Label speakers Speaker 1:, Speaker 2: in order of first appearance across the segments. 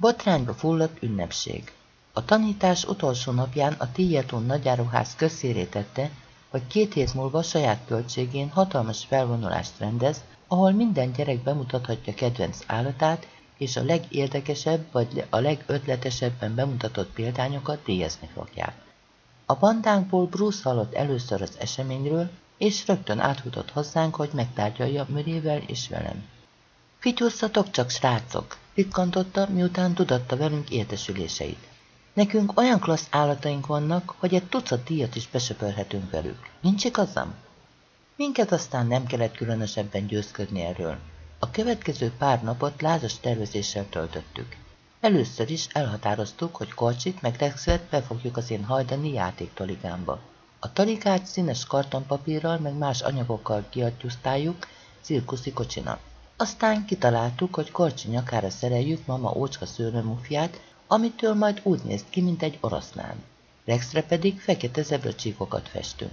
Speaker 1: Botrányba fulladt ünnepség. A tanítás utolsó napján a Tietón nagyáruház közszéré tette, hogy két hét múlva saját költségén hatalmas felvonulást rendez, ahol minden gyerek bemutathatja kedvenc állatát, és a legérdekesebb vagy a legötletesebben bemutatott példányokat díjazni fogják. A bandánkból Bruce hallott először az eseményről, és rögtön átfutott hozzánk, hogy megtárgyalja Mörével és velem. Fityusszatok csak, srácok! Pikkantotta, miután tudatta velünk értesüléseit. Nekünk olyan klassz állataink vannak, hogy egy tucat díjat is besöpörhetünk velük. Nincs igazam? Minket aztán nem kellett különösebben győzködni erről. A következő pár napot lázas tervezéssel töltöttük. Először is elhatároztuk, hogy Korcsit meg Rexet befogjuk az én hajdani játéktoligámba. A taligát színes kartonpapírral meg más anyagokkal kiadjusztáljuk cirkuszi kocsinak. Aztán kitaláltuk, hogy Korcsi nyakára szereljük mama ócska szőrömufját, amitől majd úgy néz ki, mint egy oroszlán. Rexre pedig fekete zebracsíkokat festünk.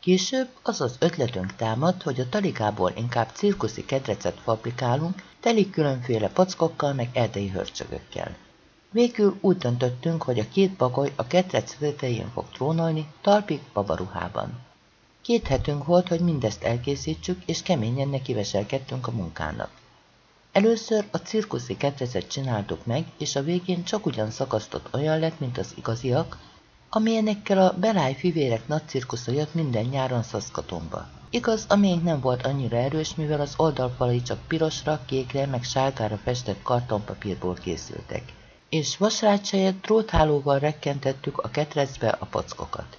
Speaker 1: Később az az ötletünk támad, hogy a talikából inkább cirkuszi kedrecet fabrikálunk, teli különféle packokkal meg erdei hörcsögökkel. Végül úgy döntöttünk, hogy a két bagoly a ketrec tetején fog trónolni, talpig babaruhában. Két hetünk volt, hogy mindezt elkészítsük, és keményen nekiveselkedtünk a munkának. Először a cirkuszi ketrecet csináltuk meg, és a végén csak ugyan szakasztott olyan lett, mint az igaziak, amilyenekkel a Beláj fivérek nagy cirkusza jött minden nyáron Szaszkatonba. Igaz, aménk nem volt annyira erős, mivel az oldalfalai csak pirosra, kékre, meg sárgára festett kartonpapírból készültek. És vasrács helyett dróthálóval rekkentettük a ketrecbe a packokat.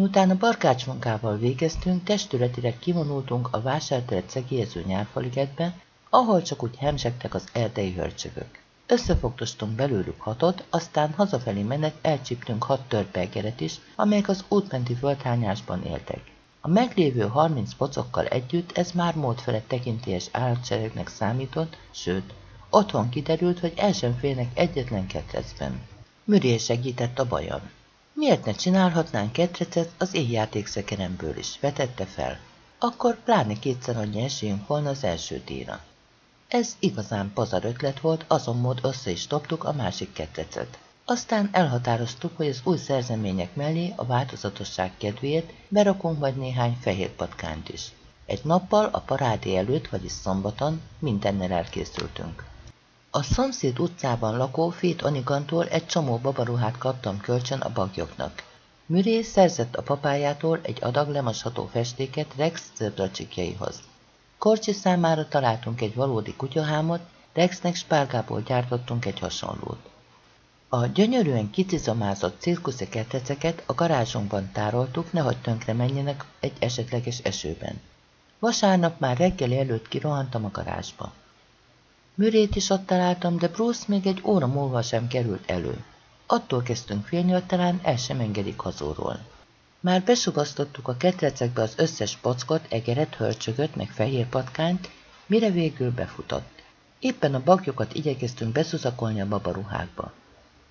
Speaker 1: Miután a barkács munkával végeztünk, testületileg kivonultunk a vásárteret szegélyező nyárfaligetbe, ahol csak úgy hemzsegtek az erdei hörcsögök. Összefogtostunk belőlük hatot, aztán hazafelé menet elcsíptünk hat törpelgeret is, amelyek az útmenti földhányásban éltek. A meglévő 30 pocokkal együtt ez már mód felett tekintélyes állatseregnek számított, sőt, otthon kiderült, hogy el sem félnek egyetlen ketrecben. Müré segített a bajon. Miért ne csinálhatnánk ketrecet az éjjátékszekeremből is, vetette fel. Akkor pláne kétszer annyi esélyünk volna az első díjra. Ez igazán pazar ötlet volt, azon mód össze is dobtuk a másik ketrecet. Aztán elhatároztuk, hogy az új szerzemények mellé a változatosság kedvéért berakunk majd néhány fehér patkányt is. Egy nappal a parádé előtt, vagyis szombaton mindennel elkészültünk. A szomszéd utcában lakó Fét Anigantól egy csomó babaruhát kaptam kölcsön a bagyoknak. Müré szerzett a papájától egy adag lemasható festéket Rex zöldacsikjaihoz. Korcsi számára találtunk egy valódi kutyahámot, Rexnek spárgából gyártottunk egy hasonlót. A gyönyörűen kicizomázott cirkuszi ketreceket a garázsunkban tároltuk, nehogy tönkre menjenek egy esetleges esőben. Vasárnap már reggel előtt kirohantam a garázsba. Mürét is ott találtam, de Bruce még egy óra múlva sem került elő. Attól kezdtünk félni, hogy talán el sem engedik hazóról. Már besugasztottuk a ketrecekbe az összes pockot, egeret, hölcsögöt, meg fehér patkányt, mire végül befutott. Éppen a bagyokat igyekeztünk beszuszakolni a babaruhákba.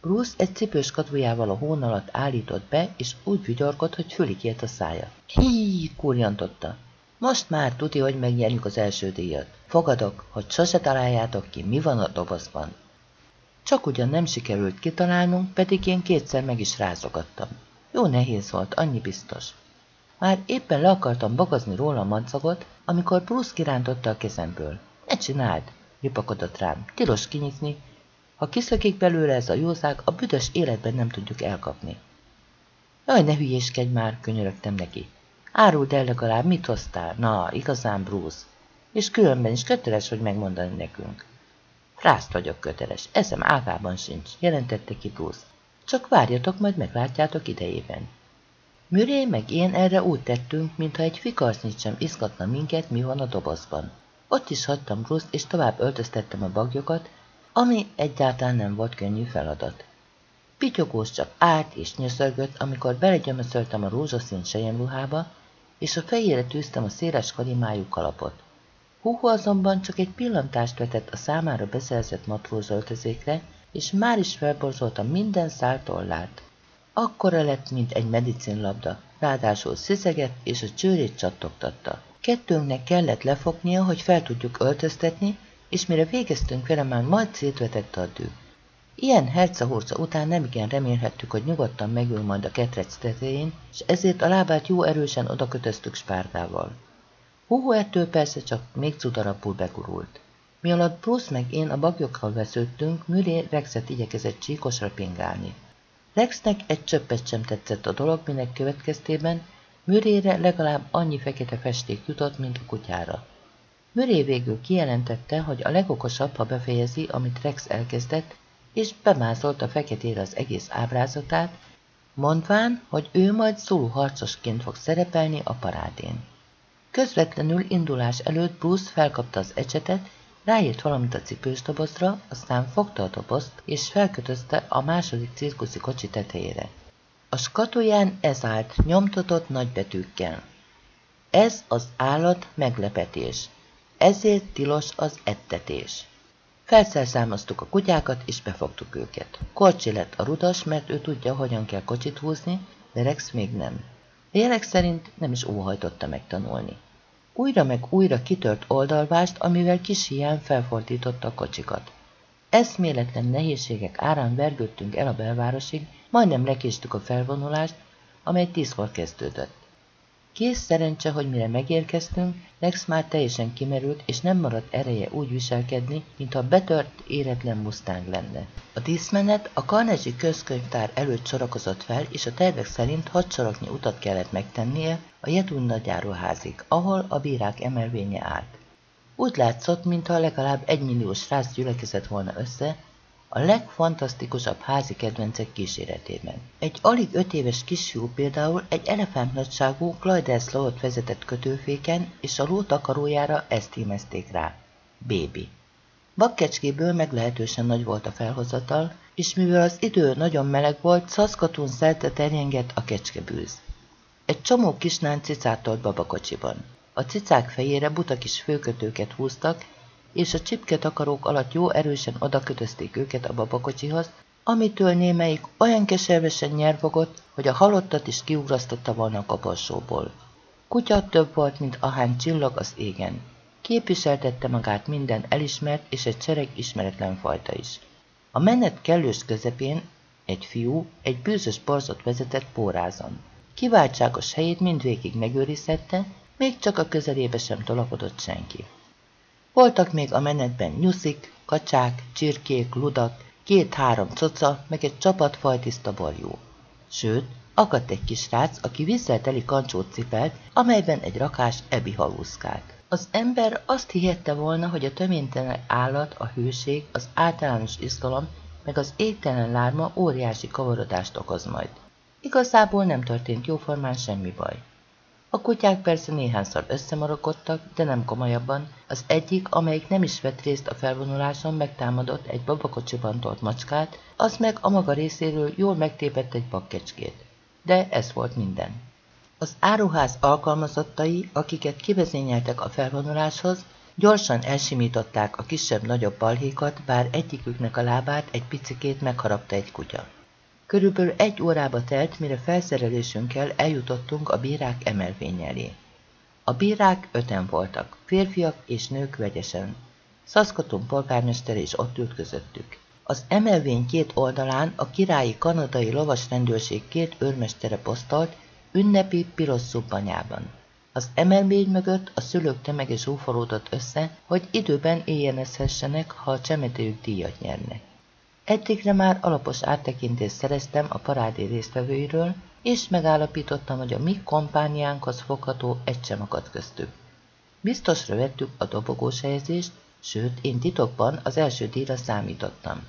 Speaker 1: Bruce egy cipős katujával a hón alatt állított be, és úgy vigyorgott, hogy fülig ért a szája. Hí, kurjantotta. Most már tuti, hogy megnyerjük az első díjat. Fogadok, hogy sose találjátok ki, mi van a dobozban. Csak ugyan nem sikerült kitalálnunk, pedig én kétszer meg is rázogattam. Jó nehéz volt, annyi biztos. Már éppen le akartam bagazni róla a madzagot, amikor Bruce kirántotta a kezemből. Ne csináld, ripakodott rám, tilos kinyitni. Ha kiszökik belőle ez a jószág, a büdös életben nem tudjuk elkapni. Jaj, ne hülyéskedj már, könyörögtem neki. Áruld el legalább, mit hoztál? Na, igazán Bruce. És különben is köteles, hogy megmondani nekünk. Rászt vagyok köteles, eszem ágában sincs, jelentette ki Bruce. Csak várjatok, majd meglátjátok idejében. Müré meg én erre úgy tettünk, mintha egy fikarcnit sem izgatna minket, mi van a dobozban. Ott is hagytam Bruce, és tovább öltöztettem a bagyokat, ami egyáltalán nem volt könnyű feladat. Pityogós csak állt és nyöszörgött, amikor belegyömöszöltem a rózsaszín sejemruhába, és a fejére tűztem a széles kalimájú kalapot. Húhu azonban csak egy pillantást vetett a számára beszerzett matrózöltözékre, és már is felborzolta minden szál tollát. Akkora lett, mint egy medicinlabda, ráadásul szizegett és a csőrét csattogtatta. Kettőnknek kellett lefognia, hogy fel tudjuk öltöztetni, és mire végeztünk vele, már majd szétvetett a dű. Ilyen hercehurca után nem igen remélhettük, hogy nyugodtan megül majd a ketrec tetején, és ezért a lábát jó erősen odakötöztük spárgával. Huhu ettől persze csak még cudarabbul begurult. Mi alatt Bruce meg én a bagyokkal vesződtünk, Müré Rexet igyekezett csíkosra pingálni. Rexnek egy csöppet sem tetszett a dolog, minek következtében Mürére legalább annyi fekete festék jutott, mint a kutyára. Müré végül kijelentette, hogy a legokosabb, ha befejezi, amit Rex elkezdett, és bemázolt a feketére az egész ábrázatát, mondván, hogy ő majd szóló harcosként fog szerepelni a parádén. Közvetlenül indulás előtt Bruce felkapta az ecsetet, ráírt valamit a cipős dobozra, aztán fogta a dobozt, és felkötözte a második cirkuszi kocsi tetejére. A skatulján ez állt nyomtatott nagybetűkkel. Ez az állat meglepetés. Ezért tilos az ettetés. Felszerszámoztuk a kutyákat, és befogtuk őket. Korcsi lett a rudas, mert ő tudja, hogyan kell kocsit húzni, de Rex még nem. A jelek szerint nem is óhajtotta megtanulni. Újra meg újra kitört oldalvást, amivel kis hián felfordította a kocsikat. Eszméletlen nehézségek árán vergődtünk el a belvárosig, majdnem lekéstük a felvonulást, amely tízkor kezdődött. Kész szerencse, hogy mire megérkeztünk, Lex már teljesen kimerült, és nem maradt ereje úgy viselkedni, mintha betört, éretlen mustang lenne. A díszmenet a Carnegie közkönyvtár előtt sorakozott fel, és a tervek szerint hat soroknyi utat kellett megtennie a Jedun nagyjáróházig, ahol a bírák emelvénye állt. Úgy látszott, mintha legalább egy milliós rász gyülekezett volna össze, a legfantasztikusabb házi kedvencek kíséretében. Egy alig öt éves kisfiú például egy elefántnagyságú Clydesdale lót vezetett kötőféken, és a ló takarójára ezt hímezték rá. Bébi. Bakkecskéből meglehetősen nagy volt a felhozatal, és mivel az idő nagyon meleg volt, szaszkatún szerte terjengett a kecskebűz. Egy csomó kisnán cicát tolt babakocsiban. A cicák fejére buta kis főkötőket húztak, és a csipke takarók alatt jó erősen odakötözték őket a babakocsihoz, amitől némelyik olyan keservesen nyervogott, hogy a halottat is kiugrasztotta volna a kaparsóból. Kutya több volt, mint ahány csillag az égen. Képviseltette magát minden elismert és egy sereg ismeretlen fajta is. A menet kellős közepén egy fiú egy bűzös borzot vezetett pórázon. Kiváltságos helyét mindvégig megőrizhette, még csak a közelébe sem tolakodott senki. Voltak még a menetben nyuszik, kacsák, csirkék, ludak, két-három coca, meg egy csapat fajtiszta borjú. Sőt, akadt egy kis rác, aki vízzel kancsót cipelt, amelyben egy rakás ebi halúszkált. Az ember azt hihette volna, hogy a töménytelen állat, a hőség, az általános izgalom, meg az égtelen lárma óriási kavarodást okoz majd. Igazából nem történt jóformán semmi baj. A kutyák persze néhányszor összemarokodtak, de nem komolyabban. Az egyik, amelyik nem is vett részt a felvonuláson, megtámadott egy babakocsiban tolt macskát, az meg a maga részéről jól megtépett egy bakkecskét. De ez volt minden. Az áruház alkalmazottai, akiket kivezényeltek a felvonuláshoz, gyorsan elsimították a kisebb-nagyobb balhékat, bár egyiküknek a lábát egy picikét megharapta egy kutya. Körülbelül egy órába telt, mire felszerelésünkkel eljutottunk a bírák emelvény elé. A bírák öten voltak, férfiak és nők vegyesen. Szaszkaton polgármester is ott ült közöttük. Az emelvény két oldalán a királyi kanadai lovasrendőrség két őrmestere posztolt, ünnepi piros szubbanyában. Az emelvény mögött a szülők tömege zsúfolódott össze, hogy időben éjjenezhessenek, ha a csemetőjük díjat nyernek. Eddigre már alapos áttekintést szereztem a parádé résztvevőiről, és megállapítottam, hogy a mi kompániánkhoz fogható egy sem akadt köztük. Biztosra vettük a dobogós helyezést, sőt, én titokban az első díjra számítottam.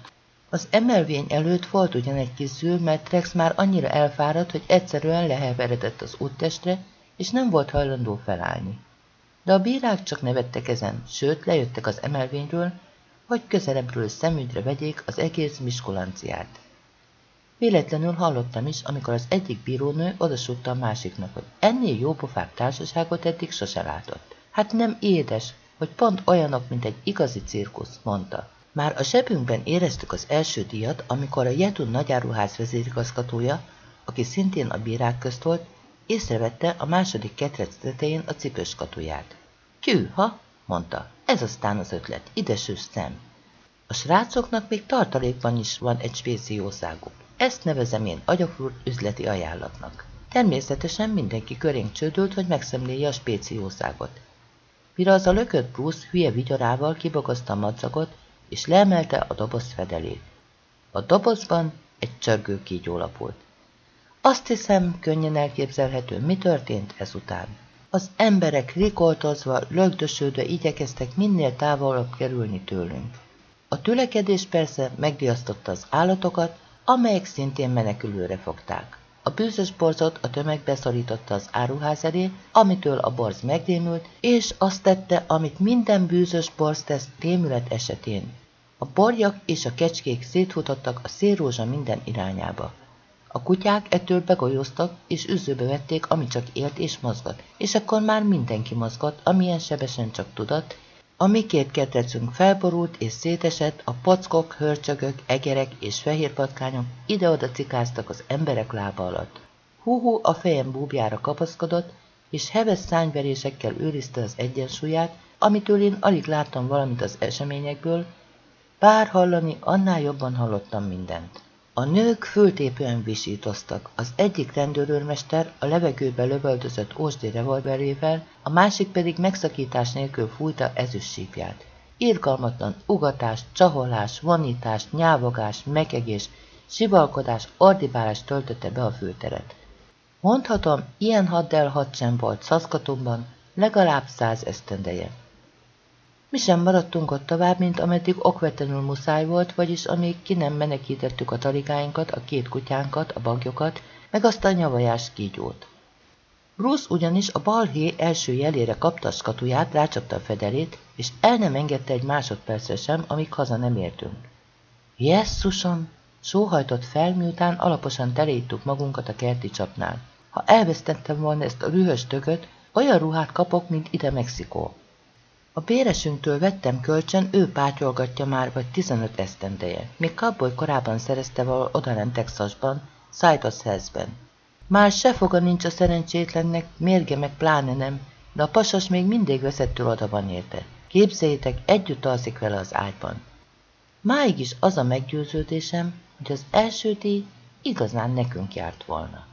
Speaker 1: Az emelvény előtt volt ugyan egy kis zűr, mert Rex már annyira elfáradt, hogy egyszerűen leheveredett az úttestre, és nem volt hajlandó felállni. De a bírák csak nevettek ezen, sőt, lejöttek az emelvényről, hogy közelebbről szemügyre vegyék az egész miskolanciát. Véletlenül hallottam is, amikor az egyik bírónő odasúgta a másiknak, hogy ennél jó pofább társaságot eddig sose látott. Hát nem édes, hogy pont olyanok, mint egy igazi cirkusz, mondta. Már a zsebünkben éreztük az első díjat, amikor a Jetun nagyáruház vezérigazgatója, aki szintén a bírák közt volt, észrevette a második ketrec tetején a cipős katuját. Tyű, ha? mondta. Ez aztán az ötlet, ide szem. A srácoknak még tartalékban is van egy spéciószáguk. Ezt nevezem én agyafúrt üzleti ajánlatnak. Természetesen mindenki körénk csődült, hogy megszemlélje a spéciószágot. Mire az a lökött Bruce hülye vigyorával kibogozta a madzagot, és leemelte a doboz fedelét. A dobozban egy csörgő kígyó lapult. Azt hiszem, könnyen elképzelhető, mi történt ezután. Az emberek rikoltozva, lögdösödve igyekeztek minél távolabb kerülni tőlünk. A tülekedés persze megdiasztotta az állatokat, amelyek szintén menekülőre fogták. A bűzös borzot a tömeg beszorította az áruház elé, amitől a borz megrémült, és azt tette, amit minden bűzös borz tesz rémület esetén. A borjak és a kecskék szétfutottak a szélrózsa minden irányába. A kutyák ettől begolyóztak, és üzőbe vették, ami csak élt és mozgott, és akkor már mindenki mozgott, amilyen sebesen csak tudott, a mi két ketrecünk felborult és szétesett, a pockok, hörcsögök, egerek és fehér patkányok ide-oda cikáztak az emberek lába alatt. Húhú a fejem búbjára kapaszkodott, és heves szányverésekkel őrizte az egyensúlyát, amitől én alig láttam valamit az eseményekből, bár hallani, annál jobban hallottam mindent. A nők föltépően visítoztak. Az egyik rendőrőrmester a levegőbe lövöldözött ósdi revolverével, a másik pedig megszakítás nélkül fújta ezüstsípját. Irgalmatlan ugatás, csaholás, vonítás, nyávogás, mekegés, sivalkodás, ordibálás töltötte be a főteret. Mondhatom, ilyen haddel had volt Szaszkatumban, legalább száz esztendeje. Mi sem maradtunk ott tovább, mint ameddig okvetlenül muszáj volt, vagyis amíg ki nem menekítettük a talikáinkat, a két kutyánkat, a bagyokat, meg azt a nyavajás kígyót. Bruce ugyanis a balhé első jelére kapta a skatuját, rácsapta a fedelét, és el nem engedte egy másodpercre sem, amíg haza nem értünk. Jesszusom! Sóhajtott fel, miután alaposan teléttuk magunkat a kerti csapnál. Ha elvesztettem volna ezt a rühös tököt, olyan ruhát kapok, mint ide Mexikó. A béresünktől vettem kölcsön, ő pátyolgatja már vagy 15 esztendeje. Még Cowboy korábban szerezte valahol odalent Texasban, Citus Health-ben. Már se foga nincs a szerencsétlennek, mérge meg pláne nem, de a pasas még mindig veszettől oda van érte. Képzeljétek, együtt alszik vele az ágyban. Máig is az a meggyőződésem, hogy az első díj igazán nekünk járt volna.